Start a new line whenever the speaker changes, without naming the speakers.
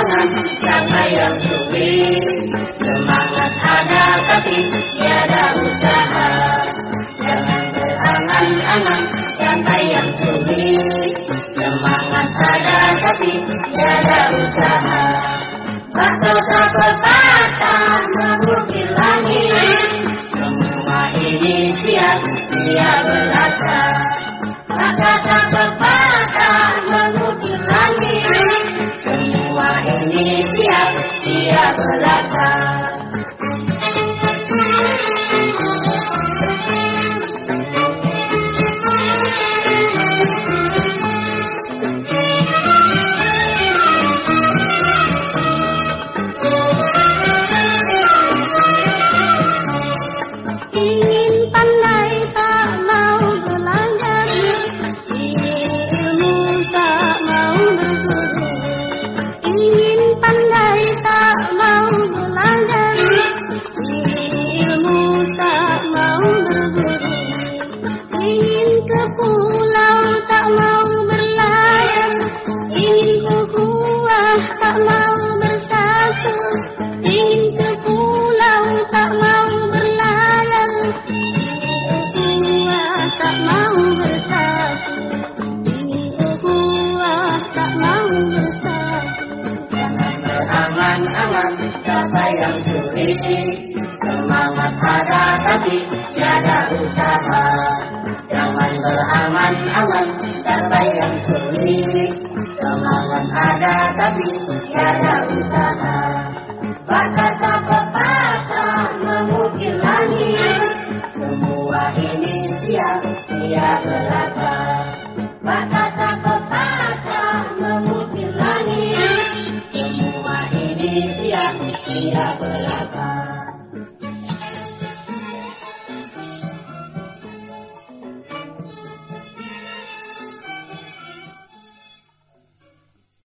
yang sulit Semangat ada tapi tiada usaha. Jangan berangan-angan Capai yang sulit Semangat ada tapi tiada usaha siap dia Capai yang sulit Semangat ada tapi tiada usaha. Jangan berangan-angan Capai yang sulit Semangat ada tapi tiada usaha. Semua ini siap dia belaka Mira,